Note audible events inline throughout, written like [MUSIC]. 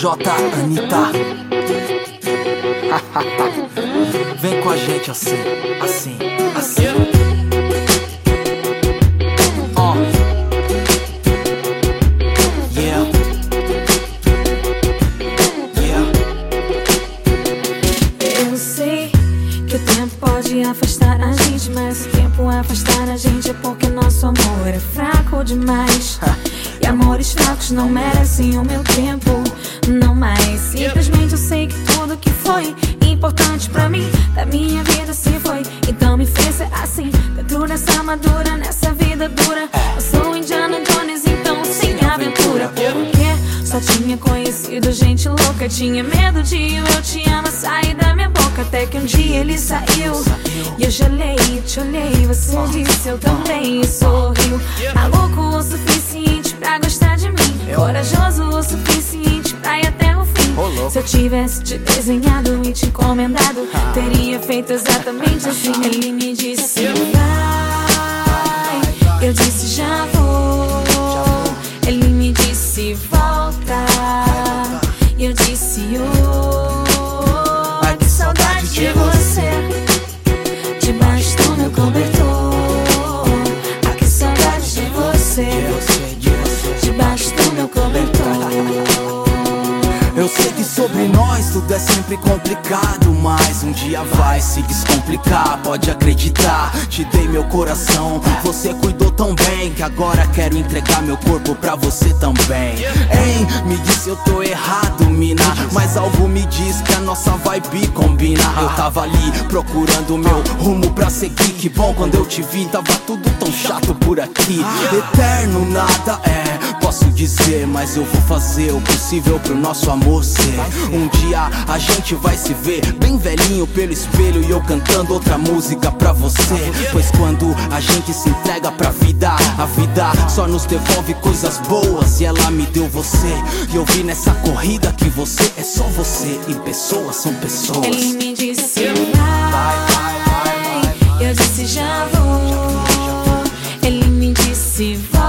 J, Anitta. [LAUGHS] Vem com a gente assim, assim, assim. Oh. Yeah. Yeah. Eu sei que o tempo pode afastar a gente, mas o tempo afastar a gente é porque nosso amor é fraco demais. E amores fracos não merecem o meu tempo, não mais. Simplesmente eu sei que tudo que foi importante pra mim, da minha vida se foi. Então me fez ser assim, dentro dessa armadura, nessa vida dura. Eu sou Indiana Jones, então sem aventura. Porque só tinha conhecido gente louca, tinha medo de o eu te amo sair da minha boca. Até que um dia ele saiu e eu gelei, te olhei. Você disse eu também e sorriu. Maluco o suficiente pra gostar de mim, corajoso tivesse te desenhado e te encomendado, teria feito exatamente assim. Ele me disse vai, eu disse já vou. Ele me disse volta, eu disse oh, sobre nós tudo é sempre complicado, mas um dia vai se descomplicar. Pode acreditar, te dei meu coração. Você cuidou tão bem que agora quero entregar meu corpo pra você também. Hein, me disse eu tô errado, mina, mas algo me diz que a nossa vibe combina. Eu tava ali procurando meu rumo pra seguir. Que bom quando eu te vi, tava tudo tão chato por aqui. Eterno nada é dizer, mas eu vou fazer o possível pro nosso amor ser. Um dia a gente vai se ver bem velhinho pelo espelho e eu cantando outra música pra você. Pois quando a gente se entrega pra vida, a vida só nos devolve coisas boas e ela me deu você. E eu vi nessa corrida que você é só você e pessoas são pessoas. Ele me disse vai, eu disse já vou. Ele me disse volta,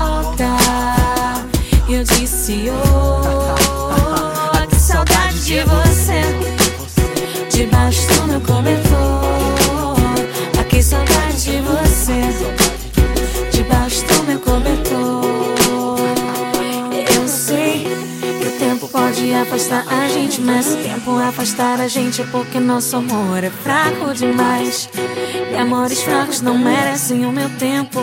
pode afastar a gente, mas o tempo afastar a gente é porque nosso amor é fraco demais. E amores fracos não merecem o meu tempo.